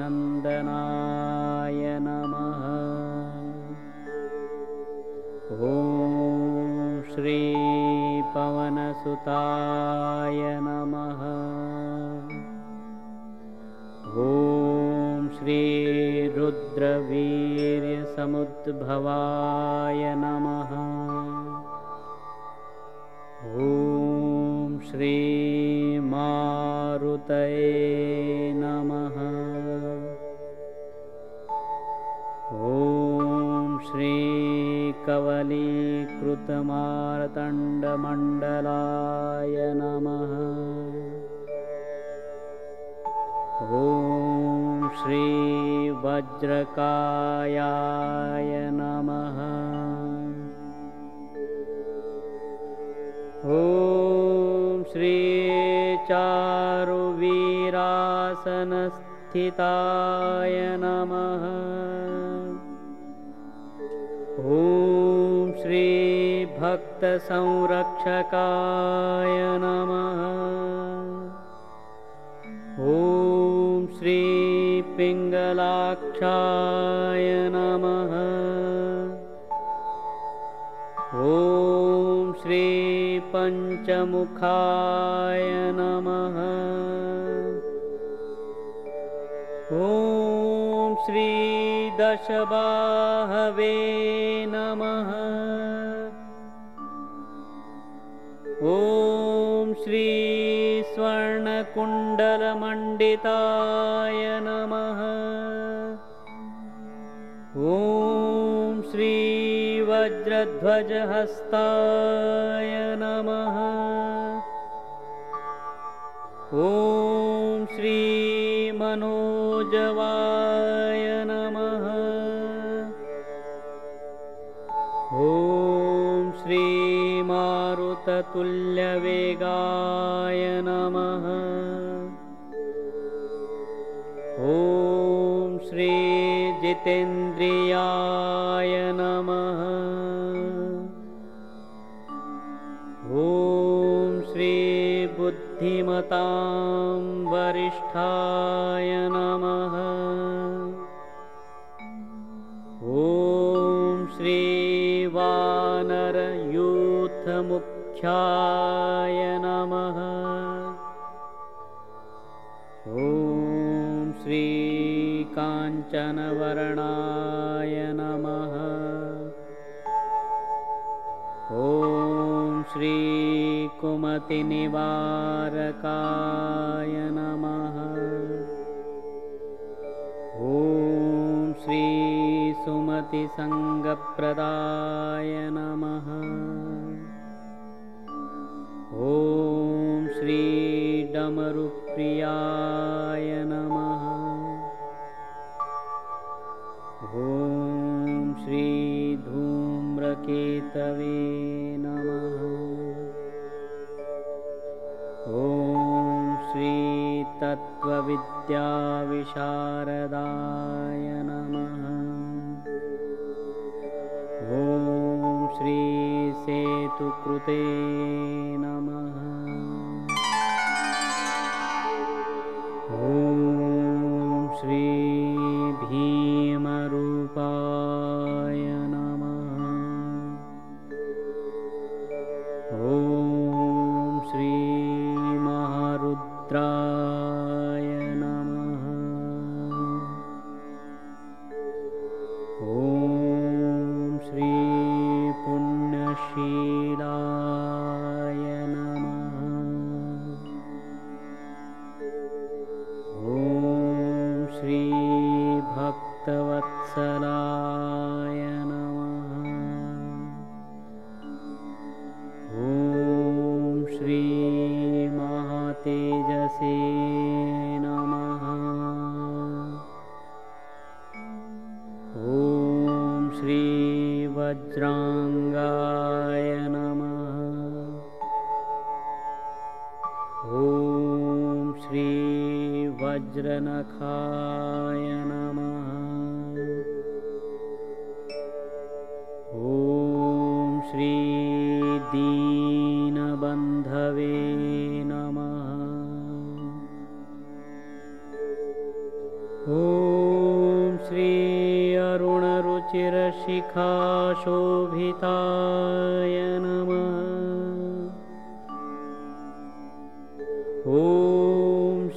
श्रीकेसरीनन्दनाय नमः। ॐ श्रीपवनसुताय नमः। ॐ श्रीरुद्रवीर्यसमुद्भवाय नमः। ॐ श्रीमारुतये श्रीकवलीकृतमार्तण्डमण्डलाय नमः। ॐ श्रीवज्रकायाय नमः। ॐ श्रीचारुवीरासनस्थिताय नमः श्रीभक्तसंरक्षकाय नमः। ॐ श्रीपिङ्गलाक्षाय नमः। ॐ श्रीपञ्चमुखाय नमः। ॐ श्रीदशबाहवे श्रीस्वर्णकुण्डलमण्डिताय नमः। ॐ श्रीवज्रध्वजहस्ताय नमः। ॐ श्रीमनोजवाय नमः। ॐ श्रीमारुततुल्यवेगाय ॐ श्रीजितेन्द्रियाय नमः। ॐ श्रीबुद्धिमतां वरिष्ठाय नमः। ॐ श्रीवानरयूथमुख्याय ॐ श्रीसुमतिसङ्गप्रदाय नमः। ॐ श्रीडमरुप्रियाय नमः। ॐ श्रीधूम्रकेतवे नमः श्रीतत्त्वविद्याविशारदाय नमः। ॐ श्रीसेतुकृते वज्राङ्गाय नमः। ॐ श्री वज्रनखाय नमः। ॐ श्री दि अरुणरुचिरशिखाशोभिताय नमः। ॐ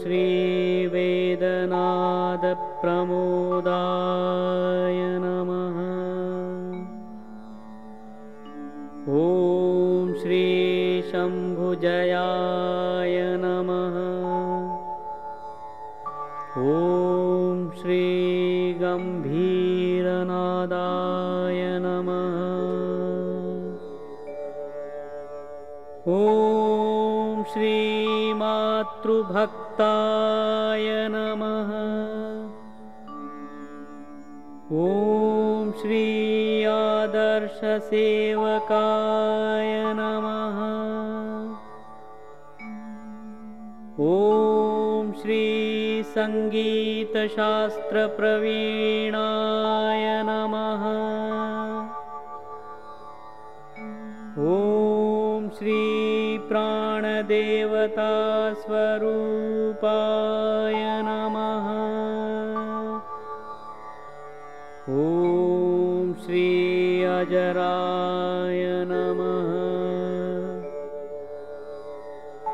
श्रीवेदनादप्रमोदाय ॐ श्रीमातृभक्ताय नमः। ॐ श्री आदर्शसेवकाय नमः। ॐ श्रीसङ्गीतशास्त्रप्रवीणाय नमः श्रीप्राणदेवतास्वरूपाय नमः। ॐ श्री अजराय नमः।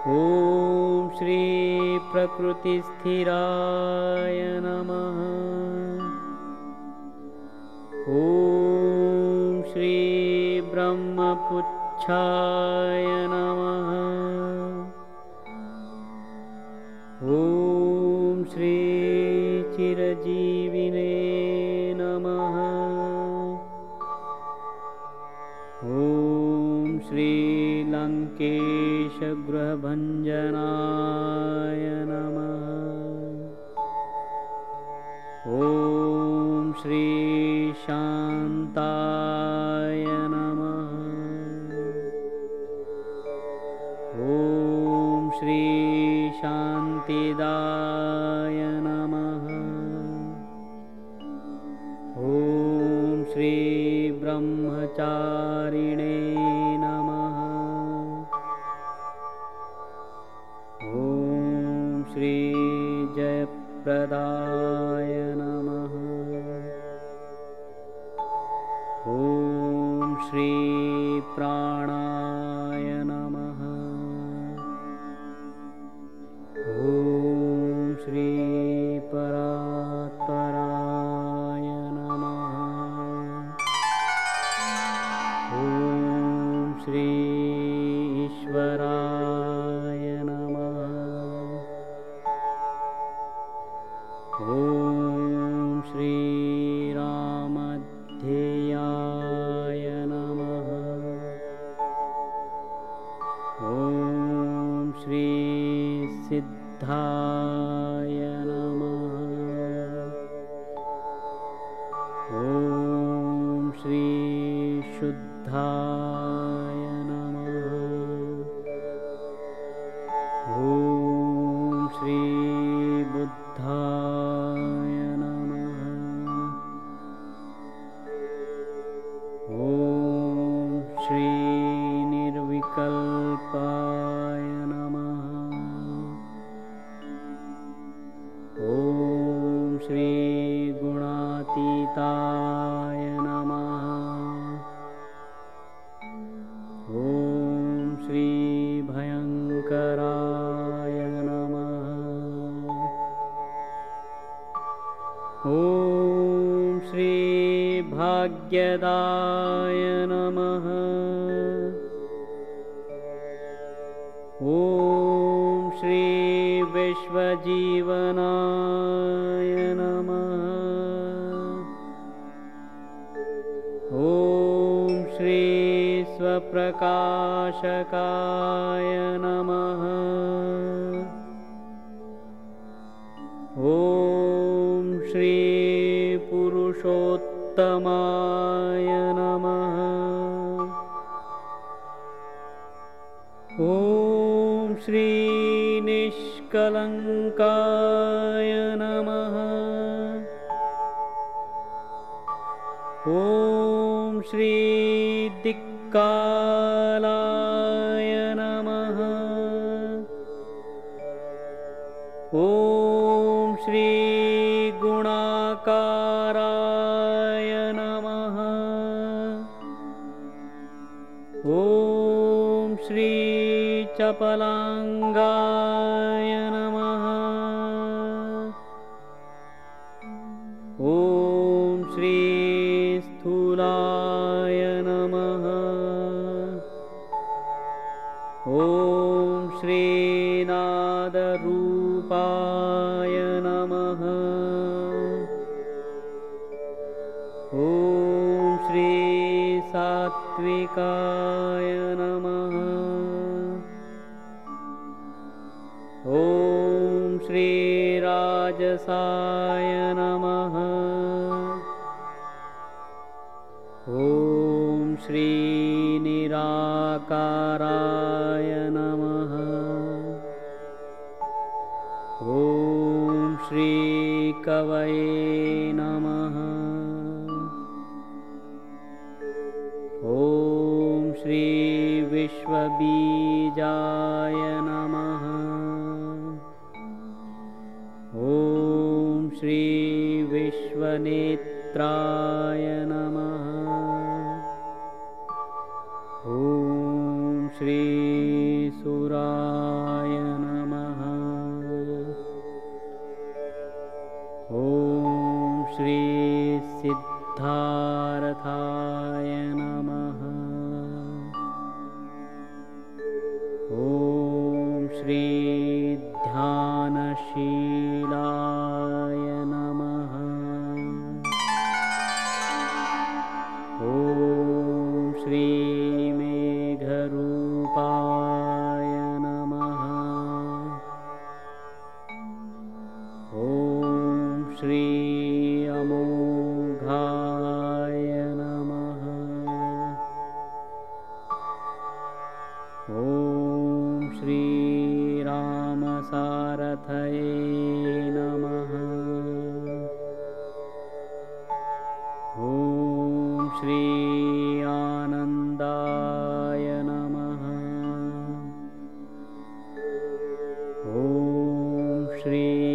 ॐ श्रीप्रकृतिस्थिराय नमः। ॐ श्रीब्रह्मपुच्छाय नमः श्रीचिरजीविने नमः। ॐ श्रीलङ्केशगृहभञ्जनाय नमः। ॐ श्रीशान्ताय ॐ ॐ श्रीभाग्यदाय नमः। ॐ श्रीविश्वजीवनाय नमः। ॐ श्रीस्वप्रकाशकाय नमः श्रीनिष्कलङ्काय नमः। ॐ श्रीदिक्कालाय नमः। ॐ श्रीगुणाकाराय नमः। ॐ श्रीचपलाङ्गाय नमः श्रीनिराकाराय नमः ॐ श्रीकवये नमः। ॐ श्रीविश्वबीजाय नमः। ॐ श्रीविश्वनेत्राय नमः ॐ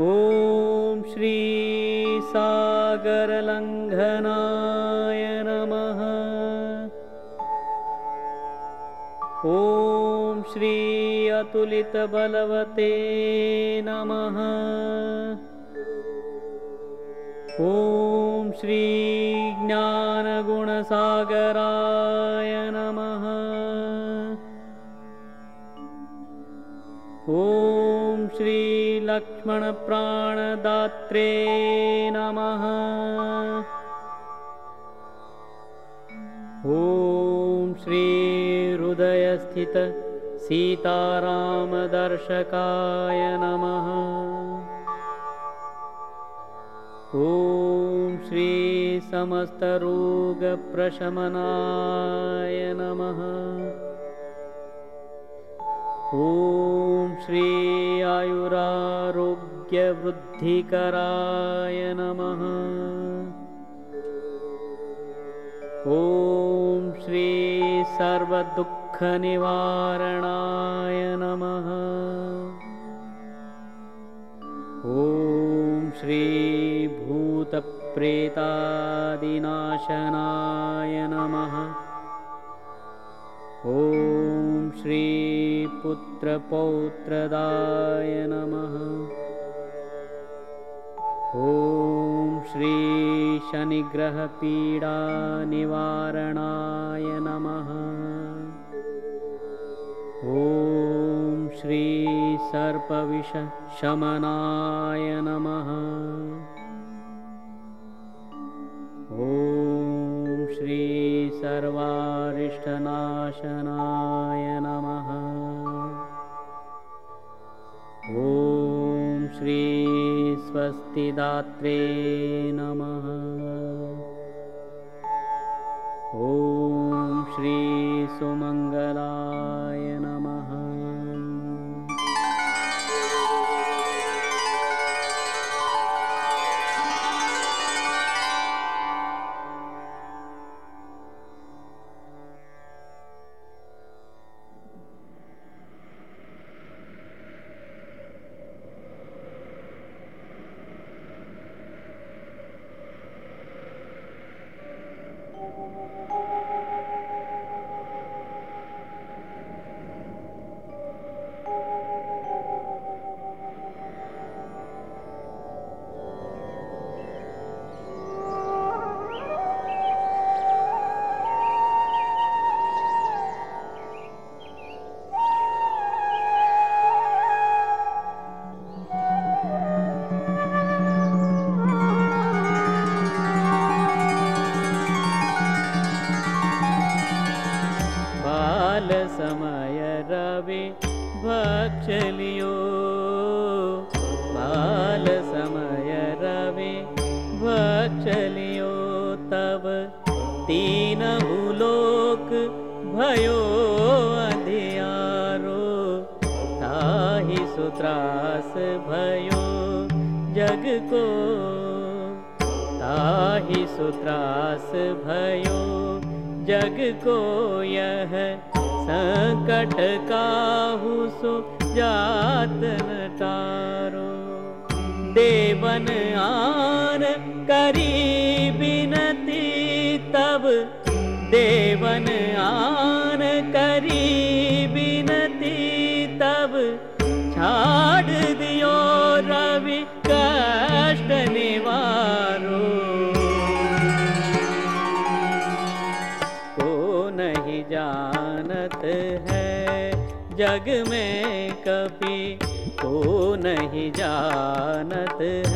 ॐ श्रीसागरलङ्घनाय नमः। ॐ श्री अतुलितबलवते नमः। ॐ श्रीज्ञानगुणसागराय श्रीलक्ष्मणप्राणदात्रे नमः। ॐ श्रीहृदयस्थित सीतारामदर्शकाय नमः। ॐ श्रीसमस्तरोगप्रशमनाय नमः ॐ श्री आयुरारोग्यवृद्धिकराय नमः। ॐ श्री सर्वदुःखनिवारणाय नमः। ॐ श्री भूतप्रेतादिनाशनाय श्रीपुत्रपौत्रदाय नमः। ॐ श्रीशनिग्रहपीडानिवारणाय नमः। ॐ श्रीसर्पविषशमनाय नमः। ॐ श्रीसर्वारिष्टनाशनाय नमः ॐ श्रीस्वस्तिदात्रे नमः। ॐ श्रीसुमङ्गलाय भक्षलियो तब तीन भूलोक भयो अधियारो। ताहि सुत्रास भयो जग को। ताहि सुत्रास भयो जग को। यह संकट काहू सो जातन तारो। देवन करी बिनती तब देवन आन करी बिनती तब छाड़ दियो रवि कष्ट निवारो। को नहीं जानत है जग में कभी को नहीं जानत है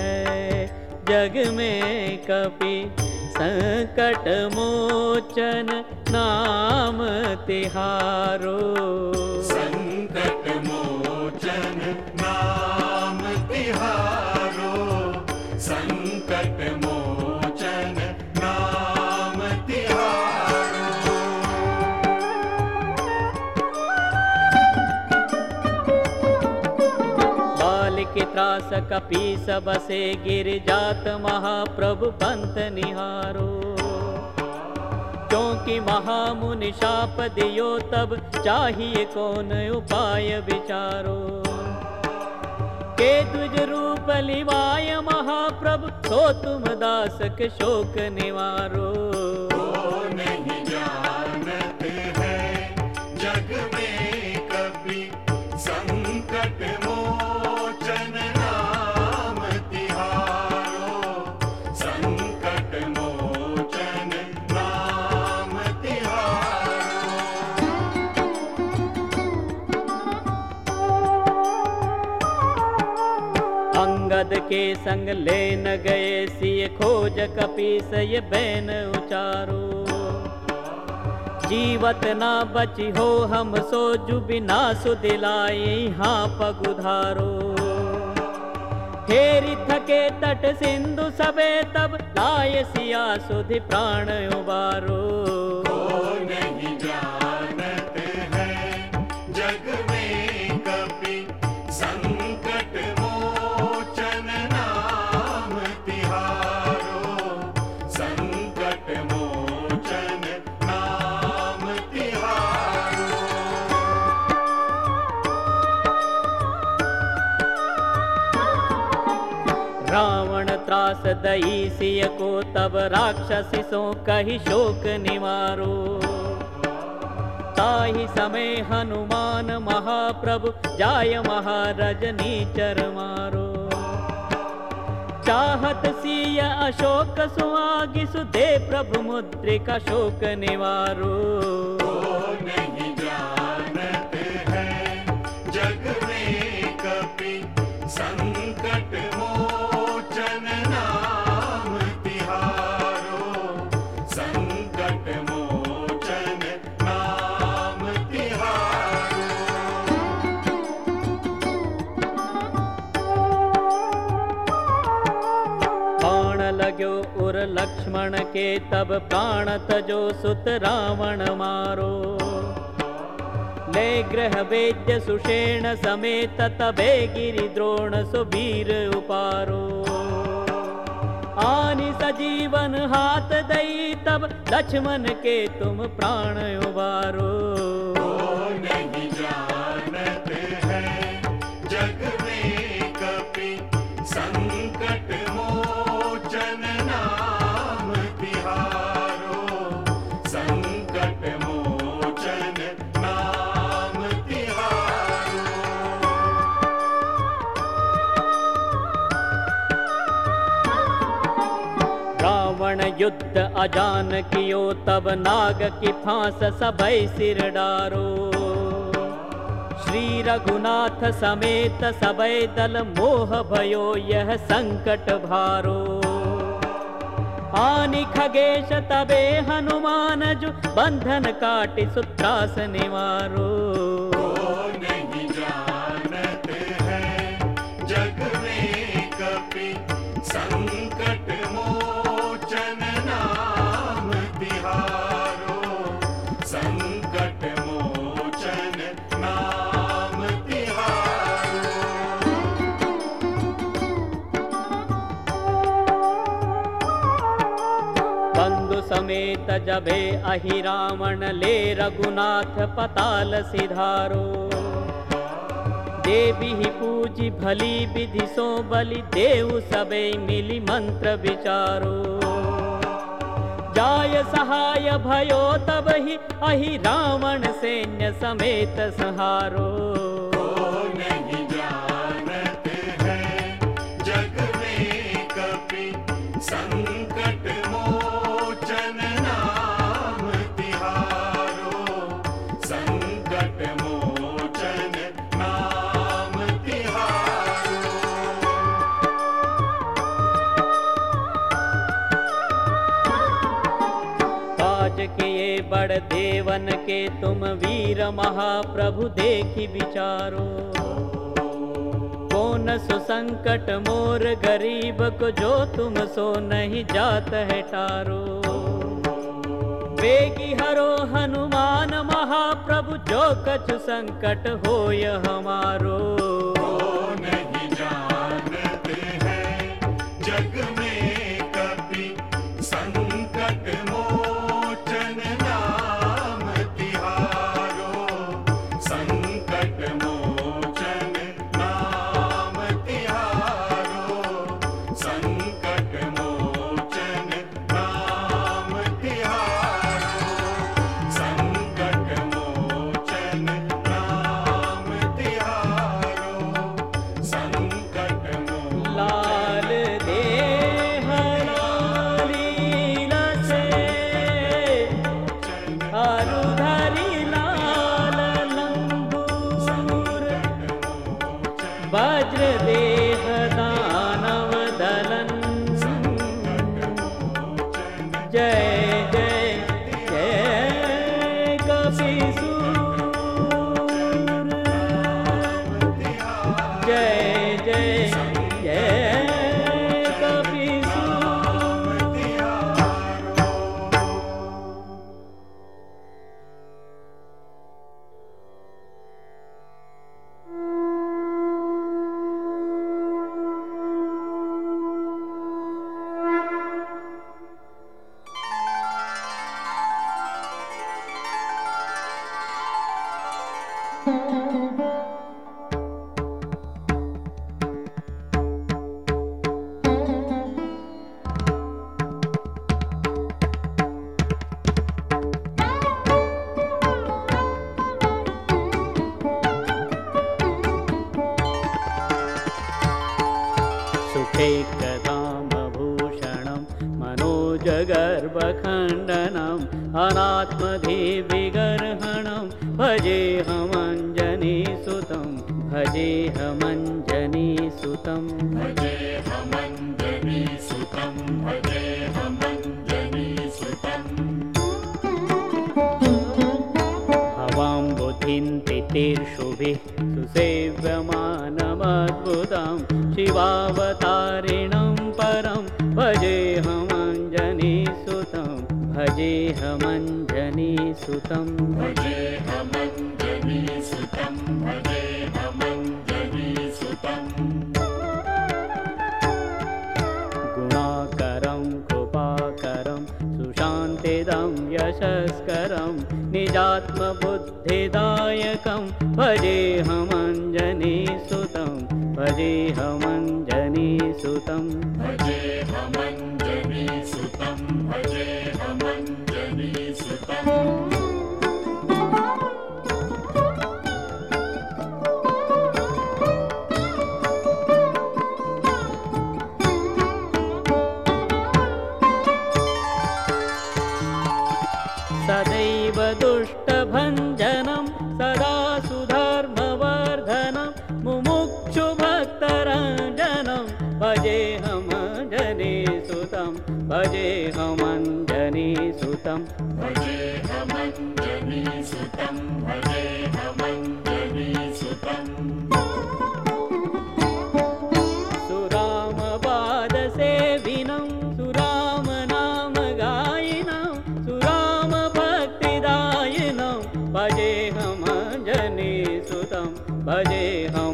जग में कभी संकट मोचन नाम तिहारो कपी सबसे गिर जात महाप्रभु पंथ निहारो। क्योंकि महामुनि शाप दियो तब चाहिए कौन उपाय विचारो। के द्विज रूप लिवाय महाप्रभु के शोक निवारो लेन गए सिय खोज कपीस ये बैन उचारो। जीवत ना बची हो हम सो जुबिना सुदिलाई हाँ पगुधारो। फेरी थके तट सिंधु सबे तब लाय सिया सुधि प्राण उबारो दई सिय को तब राक्षसी सो कही शोक निवारो ताहि समय हनुमान महाप्रभु जाय महाराज नीचर मारो चाहत सिय अशोक सुहागी सुदे प्रभु मुद्रिका शोक निवारो के तब प्राण तजो सुत रावण मारो। ले ग्रह वेद्य सुषेण समेत तबे गिरि द्रोण सुबीर उपारो। आनि सजीवन हाथ दई तब लक्ष्मण के तुम प्राण उबारो रावण युद्ध अजान कियो तब नाग की फांस सबई सिर डारो श्री रघुनाथ समेत सबई दल मोह भयो यह संकट भारो। आनि खगेश तबे हनुमान जु बंधन काटि सुत्रास निवारो जबे अहि रावण ले रघुनाथ पताल सिधारो। देवी पूजी भली विधि सो बलि देव सबे मिली मंत्र विचारो। जाय सहाय भयो तब ही अहि रावण सैन्य समेत सहारो देवन के तुम वीर महाप्रभु देखी विचारो। कौन सो संकट मोर गरीब को जो तुम सो नहीं जात है टारो। बेगी हरो हनुमान महाप्रभु जो कछु संकट होय हमारो Müzik इदं यशस्करं निजात्मबुद्धिदायकं। परिहमञ्जनीसुतं परिहमञ्जनीसुतम् म सुतं। सुतम्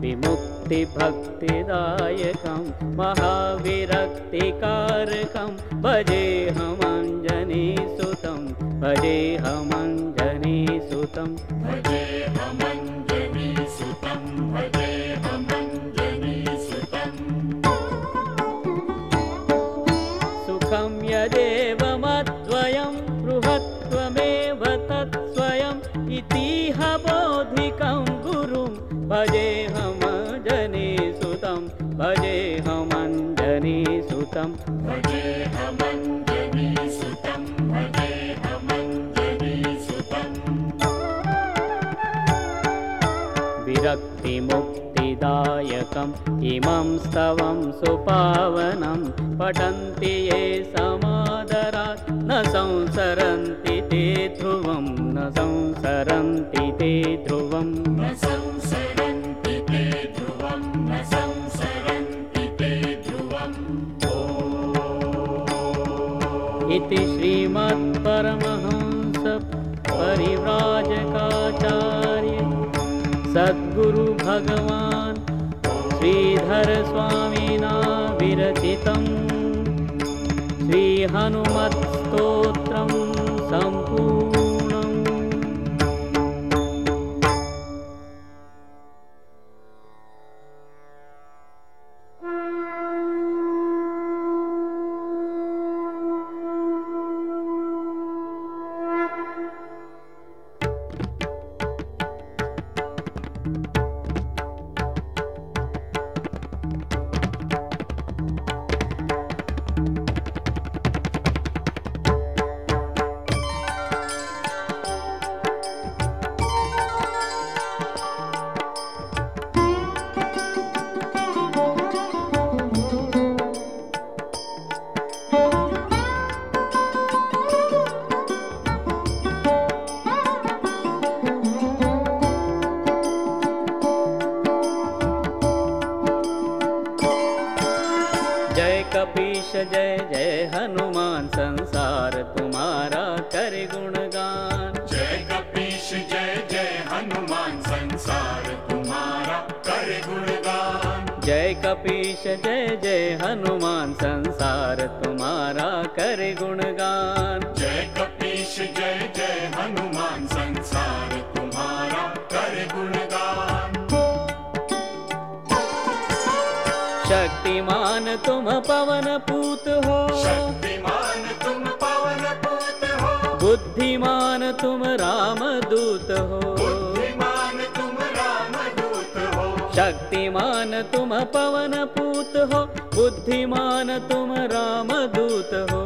विमुक्तिभक्तिदायकं महाविरक्तिकारकं भजे समादरात् न संसर जय कपीश जय जय हनुमान संसार तुम्हारा कर गुणगान। जय कपीश जय जय हनुमान संसार तुम्हारा कर गुणगान। शक्तिमान तुम पवन पूत हो। शक्तिमान तुम पवन पूत हो। बुद्धिमान तुम राम दूत हो। तुम पवन पूत हो, बुद्धिमान तुम राम दूत हो।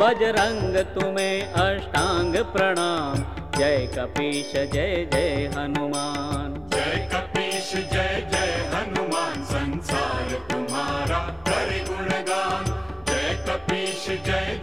बजरंग तुम्हें अष्टांग प्रणाम, जय कपीश, जय जय हनुमान। जय कपीश, जय जय हनुमान, संसार तुम्हारा कर गुणगान जय कपीश जय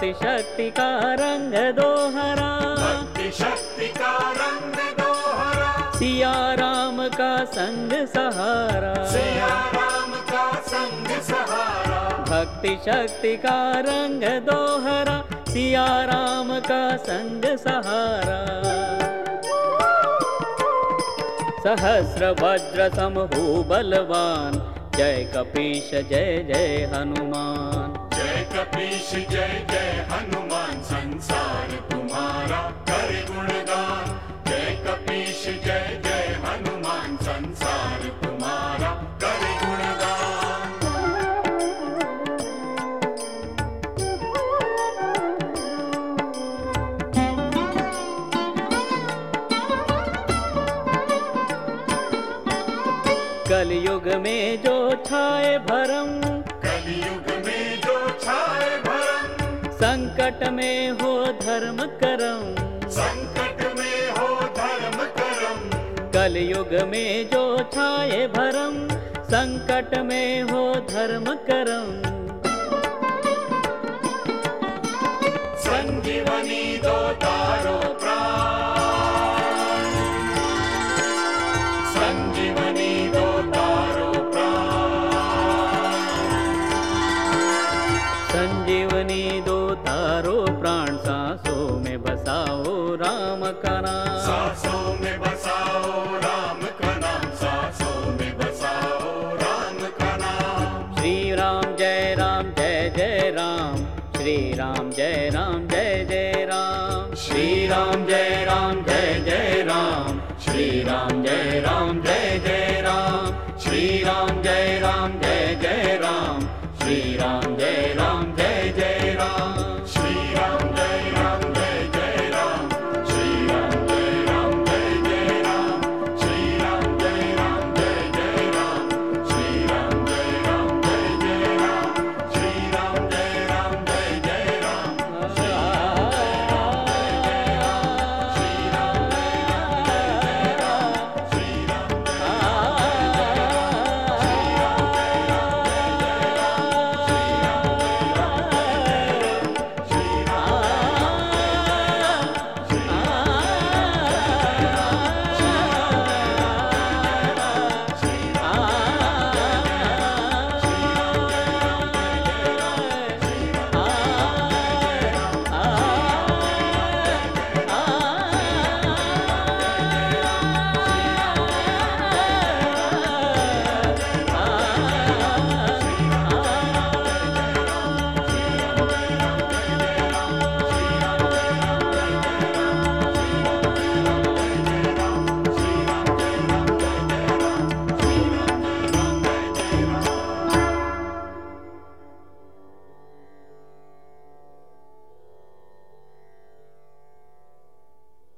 भक्ति शक्ति का रंग दोहरा। भक्ति शक्ति का रंग दोहरा। सिया राम का संग सहारा। सिया राम का संग सहारा। भक्ति शक्ति का रंग दोहरा। सिया राम का संग सहारा। सहस्र वज्र समहु बलवान। जय कपीश जय जय हनुमान। जय कपीश जय जय हनुमान संसार तुम्हारा कर गुणगान। जय कपीश जय जय धर्म करम। संकट में हो धर्म करम। कलयुग में जो छाए भरम संकट में हो धर्म करम। संजीवनी दो तारो प्राण।